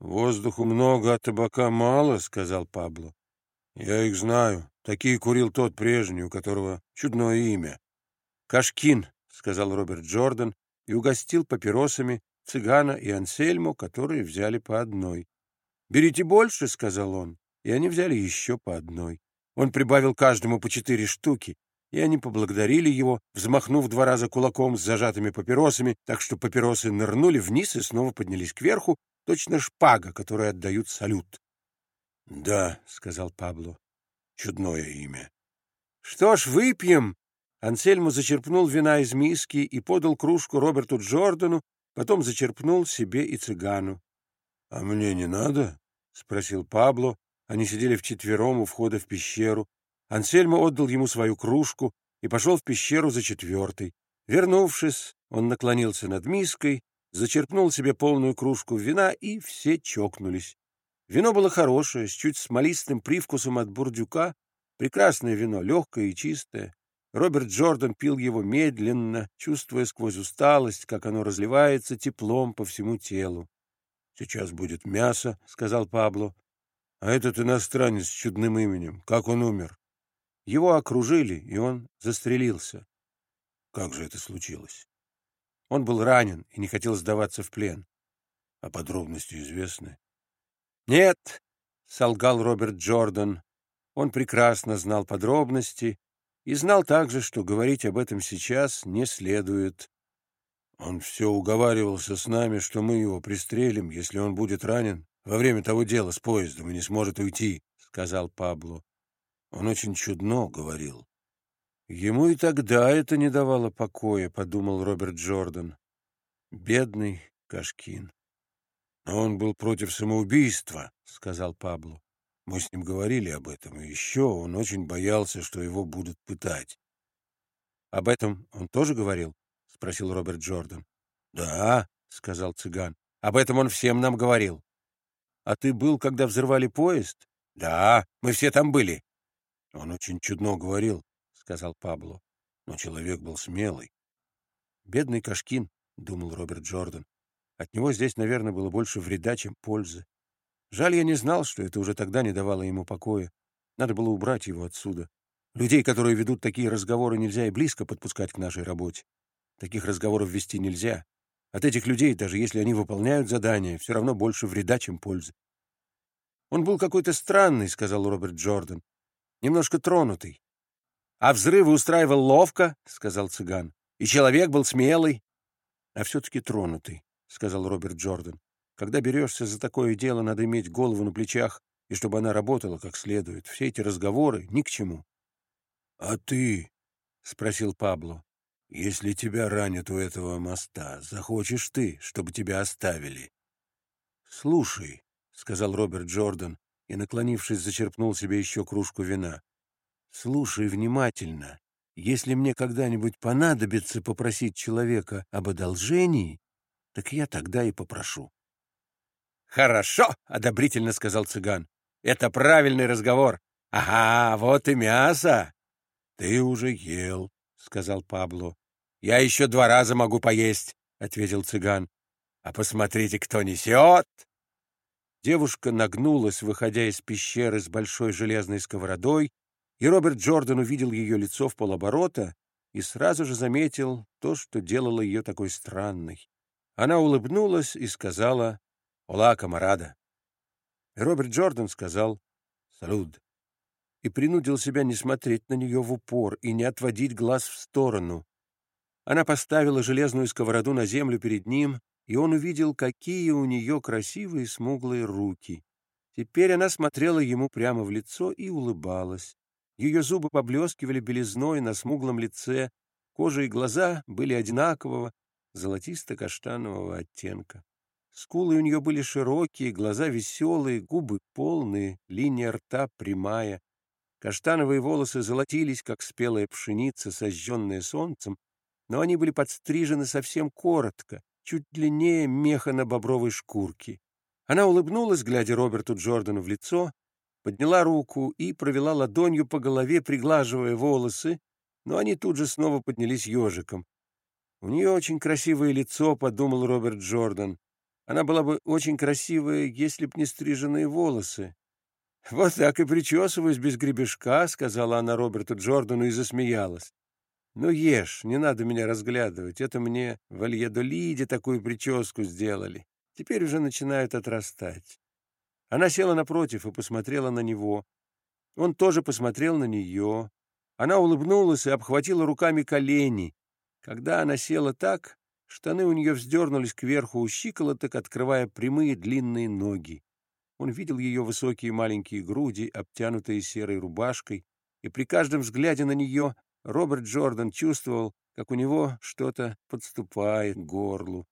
Воздуху много, а табака мало, — сказал Пабло. Я их знаю. Такие курил тот прежний, у которого чудное имя. Кашкин, — сказал Роберт Джордан и угостил папиросами цыгана и Ансельму, которые взяли по одной. «Берите больше», — сказал он, и они взяли еще по одной. Он прибавил каждому по четыре штуки, и они поблагодарили его, взмахнув два раза кулаком с зажатыми папиросами, так что папиросы нырнули вниз и снова поднялись кверху, точно шпага, которой отдают салют. — Да, — сказал Пабло, — чудное имя. — Что ж, выпьем. Ансельму зачерпнул вина из миски и подал кружку Роберту Джордану, потом зачерпнул себе и цыгану. — А мне не надо? — спросил Пабло. Они сидели вчетвером у входа в пещеру. Ансельмо отдал ему свою кружку и пошел в пещеру за четвертой. Вернувшись, он наклонился над миской, зачерпнул себе полную кружку вина, и все чокнулись. Вино было хорошее, с чуть смолистым привкусом от бурдюка. Прекрасное вино, легкое и чистое. Роберт Джордан пил его медленно, чувствуя сквозь усталость, как оно разливается теплом по всему телу. — Сейчас будет мясо, — сказал Пабло. — А этот иностранец с чудным именем, как он умер? Его окружили, и он застрелился. Как же это случилось? Он был ранен и не хотел сдаваться в плен. А подробности известны? Нет, — солгал Роберт Джордан. Он прекрасно знал подробности и знал также, что говорить об этом сейчас не следует. Он все уговаривался с нами, что мы его пристрелим, если он будет ранен во время того дела с поездом и не сможет уйти, — сказал Пабло. Он очень чудно говорил. Ему и тогда это не давало покоя, — подумал Роберт Джордан. Бедный Кашкин. Но он был против самоубийства, — сказал Пабло. Мы с ним говорили об этом, и еще он очень боялся, что его будут пытать. — Об этом он тоже говорил? — спросил Роберт Джордан. — Да, — сказал цыган. — Об этом он всем нам говорил. — А ты был, когда взрывали поезд? — Да, мы все там были. — Он очень чудно говорил, — сказал Пабло, — но человек был смелый. — Бедный Кашкин, — думал Роберт Джордан. От него здесь, наверное, было больше вреда, чем пользы. Жаль, я не знал, что это уже тогда не давало ему покоя. Надо было убрать его отсюда. Людей, которые ведут такие разговоры, нельзя и близко подпускать к нашей работе. Таких разговоров вести нельзя. От этих людей, даже если они выполняют задания, все равно больше вреда, чем пользы. «Он был какой-то странный», — сказал Роберт Джордан немножко тронутый. — А взрывы устраивал ловко, — сказал цыган. — И человек был смелый. — А все-таки тронутый, — сказал Роберт Джордан. — Когда берешься за такое дело, надо иметь голову на плечах, и чтобы она работала как следует. Все эти разговоры ни к чему. — А ты, — спросил Пабло, — если тебя ранят у этого моста, захочешь ты, чтобы тебя оставили? — Слушай, — сказал Роберт Джордан, и, наклонившись, зачерпнул себе еще кружку вина. «Слушай внимательно. Если мне когда-нибудь понадобится попросить человека об одолжении, так я тогда и попрошу». «Хорошо!» — одобрительно сказал цыган. «Это правильный разговор. Ага, вот и мясо!» «Ты уже ел», — сказал Пабло. «Я еще два раза могу поесть», — ответил цыган. «А посмотрите, кто несет!» Девушка нагнулась, выходя из пещеры с большой железной сковородой, и Роберт Джордан увидел ее лицо в полоборота и сразу же заметил то, что делало ее такой странной. Она улыбнулась и сказала «Ола, камарада». Роберт Джордан сказал «Салют» и принудил себя не смотреть на нее в упор и не отводить глаз в сторону. Она поставила железную сковороду на землю перед ним и он увидел, какие у нее красивые смуглые руки. Теперь она смотрела ему прямо в лицо и улыбалась. Ее зубы поблескивали белизной на смуглом лице, кожа и глаза были одинакового золотисто-каштанового оттенка. Скулы у нее были широкие, глаза веселые, губы полные, линия рта прямая. Каштановые волосы золотились, как спелая пшеница, сожженная солнцем, но они были подстрижены совсем коротко, чуть длиннее меха на бобровой шкурке. Она улыбнулась, глядя Роберту Джордану в лицо, подняла руку и провела ладонью по голове, приглаживая волосы, но они тут же снова поднялись ежиком. «У нее очень красивое лицо», — подумал Роберт Джордан. Она была бы очень красивая, если б не стриженные волосы. «Вот так и причесываюсь без гребешка», — сказала она Роберту Джордану и засмеялась. «Ну, ешь, не надо меня разглядывать. Это мне в Альедолиде такую прическу сделали. Теперь уже начинают отрастать». Она села напротив и посмотрела на него. Он тоже посмотрел на нее. Она улыбнулась и обхватила руками колени. Когда она села так, штаны у нее вздернулись кверху у щиколоток, открывая прямые длинные ноги. Он видел ее высокие маленькие груди, обтянутые серой рубашкой, и при каждом взгляде на нее Роберт Джордан чувствовал, как у него что-то подступает к горлу.